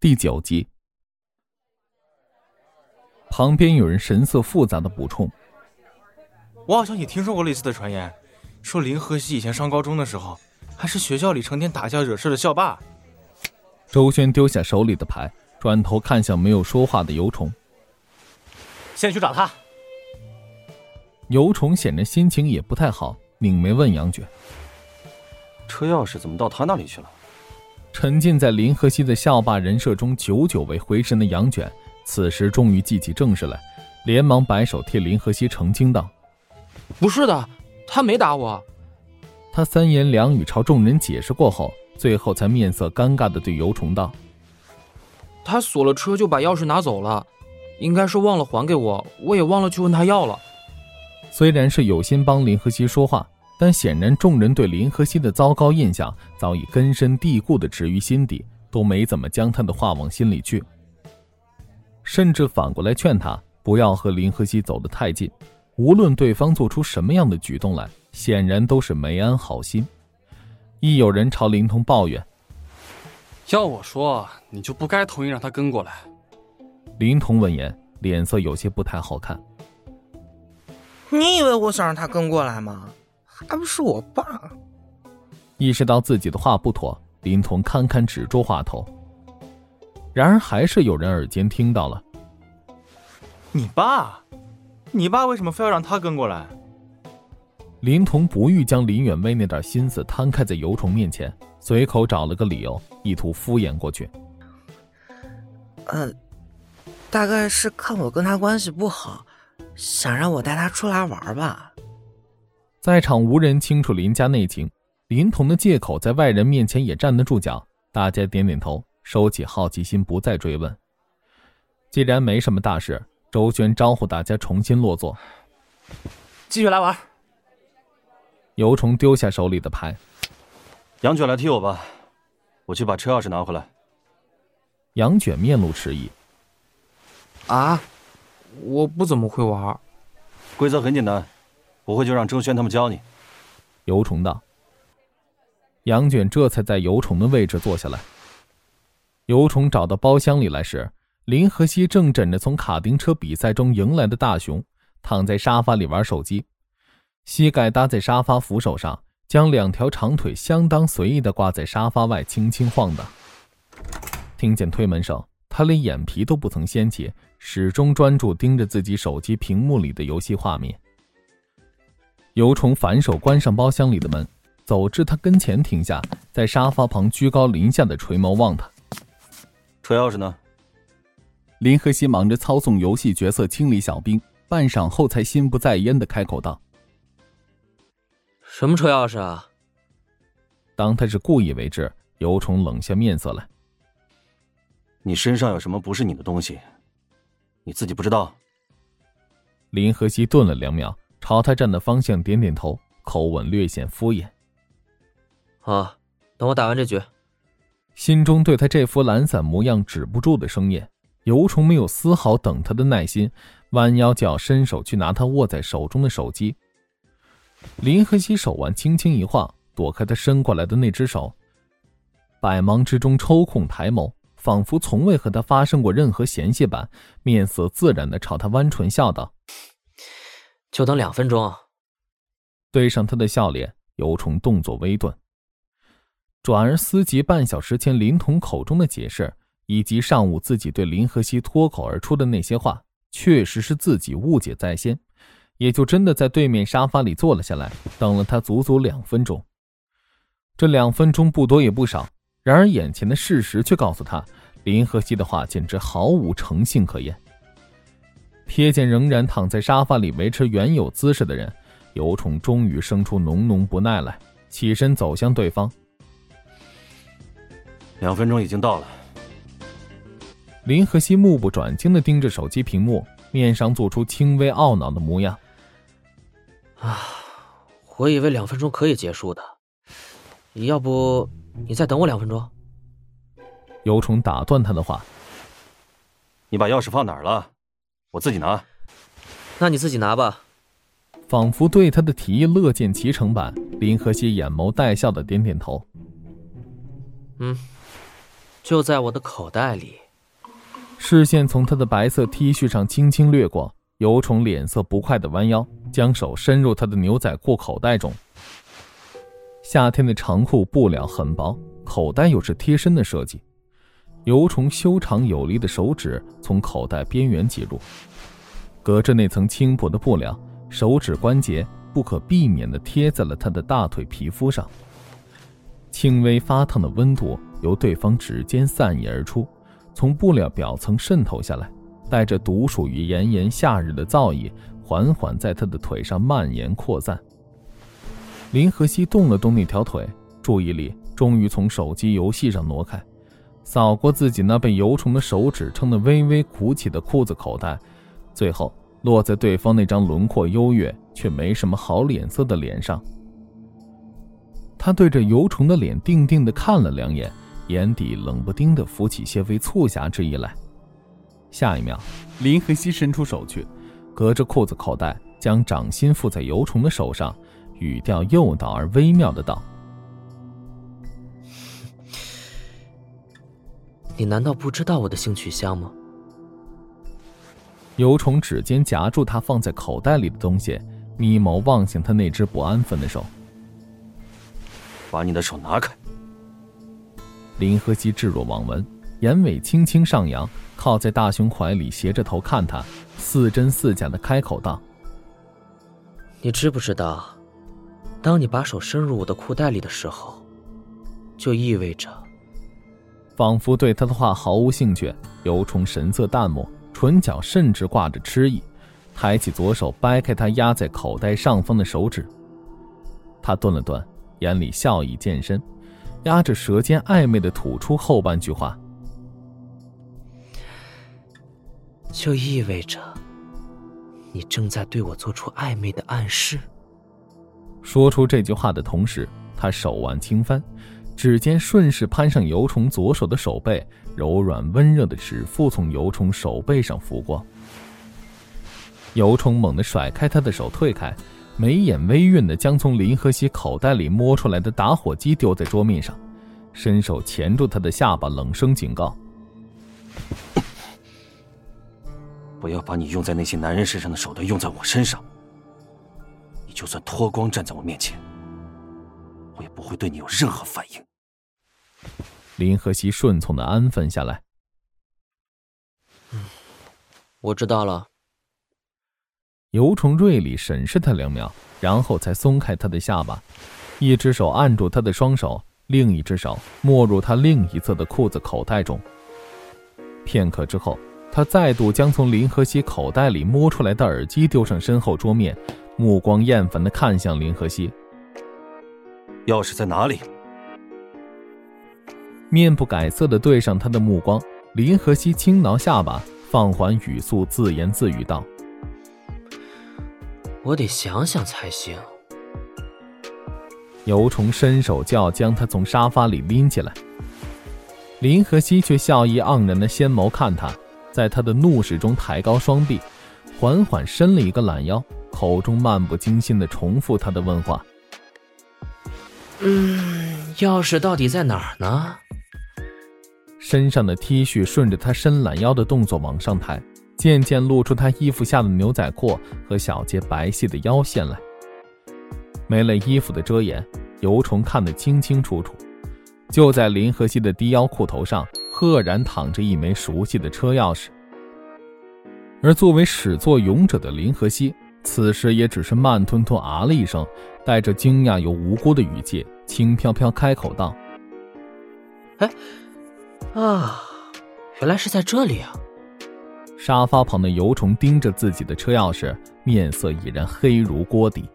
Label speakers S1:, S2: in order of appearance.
S1: 第九集。旁边有人神色复杂的补充：“
S2: 我好像也听说过类似的传言，说林和熙以前上高中的时候，还是学校里成天打架惹事的校霸。”
S1: 周轩丢下手里的牌，转头看向没有说话的尤虫：“
S3: 先去找他。”
S1: 尤虫显然心情也不太好，拧眉问杨卷：“
S4: 车钥匙怎么到他那里去了？”
S1: 沉浸在林和熙的校霸人设中，久久未回神的杨卷，此时终于记起正事来，连忙摆手替林和熙澄清道：“
S5: 不是的，他没打我。”
S1: 他三言两语朝众人解释过后，最后才面色尴尬的对尤虫道：“
S5: 他锁了车就把钥匙拿走了，应该是忘了还给我，我也忘了去问他要了。”
S1: 虽然是有心帮林和熙说话，但显然众人对林和熙的糟糕印象早已根深蒂固的植于心底，都没怎么将他的话往心里去，甚至反过来劝他不要和林和熙走得太近。无论对方做出什么样的举动来，显然都是没安好心。一有人朝林童抱怨：“
S6: 要我说，你就不该同意让他跟过来。”
S1: 林童闻言，脸色有些不太好看。
S7: 你以为我想让他跟过来吗？还不是我爸。
S1: 意识到自己的话不妥，林童堪堪止住话头。然而，还是有人耳尖听到了：“
S2: 你爸，你爸为什么非要让他跟过来？”
S1: 林童不欲将林远威那点心思摊开在尤虫面前，随口找了个理由，意图敷衍过去。
S7: 呃，大概是看我跟他关系不好。想让我带他出来玩吧。
S1: 在场无人清楚林家内情，林童的借口在外人面前也站得住脚。大家点点头，收起好奇心，不再追问。既然没什么大事，周轩招呼大家重新落座，
S3: 继续来玩。
S1: 尤虫丢下手里的牌，
S4: 杨卷来替我吧，我去把车钥匙拿回来。
S1: 杨卷面露迟疑，
S5: 啊？我不怎么会玩，
S4: 规则很简单，不会就让周轩他们教你。
S1: 尤虫道。杨卷这才在尤虫的位置坐下来。尤虫找到包厢里来时，林和熙正枕着从卡丁车比赛中赢来的大熊，躺在沙发里玩手机，膝盖搭在沙发扶手上，将两条长腿相当随意的挂在沙发外，轻轻晃荡。听见推门声。他连眼皮都不曾掀起，始终专注盯着自己手机屏幕里的游戏画面。尤虫反手关上包厢里的门，走至他跟前停下，在沙发旁居高临下的垂眸望他。
S4: 车钥匙呢？
S1: 林和熙忙着操纵游戏角色清理小兵，半晌后才心不在焉的开口道：“
S5: 什么车钥匙啊？”
S1: 当他是故意为之，尤虫冷下面色来。
S4: 你身上有什么不是你的东西？你自己不知道？
S1: 林和熙顿了两秒，朝他站的方向点点头，口吻略显敷衍。
S5: 好，等我打完这局。
S1: 心中对他这副懒散模样止不住的生厌。尤虫没有丝毫等他的耐心，弯腰就要伸手去拿他握在手中的手机。林和熙手腕轻轻一晃，躲开他伸过来的那只手，百忙之中抽空抬眸。仿佛从未和他发生过任何嫌隙般，面色自然的朝他弯唇笑道：“
S5: 就等两分钟。”
S1: 对上他的笑脸，尤虫动作微顿，转而思及半小时前林童口中的解释，以及上午自己对林和熙脱口而出的那些话，确实是自己误解在先，也就真的在对面沙发里坐了下来，等了他足足两分钟。这两分钟不多也不少。然而，眼前的事实却告诉他，林和熙的话简直毫无诚信可言。瞥见仍然躺在沙发里维持原有姿势的人，尤虫终于生出浓浓不耐来，起身走向对方。
S4: 两分钟已经到了。
S1: 林和熙目不转睛地盯着手机屏幕，面上做出轻微懊恼的模样。
S5: 啊，我以为两分钟可以结束的，要不？你再等我两分钟。
S1: 尤虫打断他的话：“
S4: 你把钥匙放哪儿了？我自己拿。”
S5: 那你自己拿吧。
S1: 仿佛对他的提议乐见其成般，林和熙眼眸带笑的点点头：“
S5: 嗯，就在我的口袋里。
S1: 视线从他的白色 T 恤上轻轻掠过，尤虫脸色不快的弯腰，将手伸入他的牛仔裤口袋中。夏天的长裤布料很薄，口袋又是贴身的设计。尤虫修长有力的手指从口袋边缘挤入，隔着那层轻薄的布料，手指关节不可避免地贴在了他的大腿皮肤上。轻微发烫的温度由对方指尖散溢而出。从布料表层渗透下来，带着独属于炎炎夏日的燥意，缓缓在他的腿上蔓延扩散。林和熙动了动那条腿，注意力终于从手机游戏上挪开，扫过自己那被油虫的手指撑得微微鼓起的裤子口袋，最后落在对方那张轮廓优越却没什么好脸色的脸上。他对着油虫的脸定定地看了两眼。眼底冷不丁的浮起些微促狭之意来。下一秒，林和熙伸出手去，隔着裤子口袋将掌心附在油虫的手上，语调诱导而微妙的道：“
S5: 你难道不知道我的性取向吗？”
S1: 油虫指尖夹住他放在口袋里的东西，眯眸望向他那只不安分的手：“
S4: 把你的手拿开。”
S1: 林和熙置若罔闻，眼尾轻轻上扬，靠在大熊怀里，斜着头看他，似真似假的开口道：“
S5: 你知不知道，当你把手伸入我的裤袋里的时候，就意味着……”
S1: 仿佛对他的话毫无兴趣，尤虫神色淡漠，唇角甚至挂着痴意，抬起左手掰开他压在口袋上方的手指。他顿了顿，眼里笑意渐深。压着舌尖，暧昧的吐出后半句话，
S5: 就意味着你正在对我做出暧昧的暗示。
S1: 说出这句话的同时，他手腕轻翻，指尖顺势攀上油虫左手的手背，柔软温热的指腹从油虫手背上拂过。油虫猛地甩开他的手，退开。眉眼微晕的将从林和熙口袋里摸出来的打火机丢在桌面上，伸手钳住他的下巴，冷声警告：“
S4: 不要把你用在那些男人身上的手段用在我身上。你就算脱光站在我面前，我也不会对你有任何反应。”
S1: 林和熙顺从的安分下来。
S5: 嗯，我知道了。
S1: 尤虫锐利审视他两秒，然后才松开他的下巴，一只手按住他的双手，另一只手没入他另一侧的裤子口袋中。片刻之后，他再度将从林和熙口袋里摸出来的耳机丢上身后桌面，目光厌烦的看向林和熙：“
S4: 钥匙在哪里？”
S1: 面不改色的对上他的目光，林和熙轻挠下巴，放缓语速，自言自语道。
S5: 我得想想才行。
S1: 尤虫伸手就要将他从沙发里拎起来，林和熙却笑意盎然的仙眸看他，在他的怒视中抬高双臂，缓缓伸了一个懒腰，口中漫不经心的重复他的问话：“
S5: 嗯，钥匙到底在哪儿呢？”
S1: 身上的 T 恤顺着他伸懒腰的动作往上抬。渐渐露出他衣服下的牛仔裤和小截白皙的腰线来。没了衣服的遮掩，尤虫看得清清楚楚。就在林和熙的低腰裤头上，赫然躺着一枚熟悉的车钥匙。而作为始作俑者的林和熙，此时也只是慢吞吞啊了一声，带着惊讶又无辜的语气，轻飘飘开口道：“
S5: 哎，啊，原来是在这里啊。”
S1: 沙发旁的油虫盯着自己的车钥匙，面色已然黑如锅底。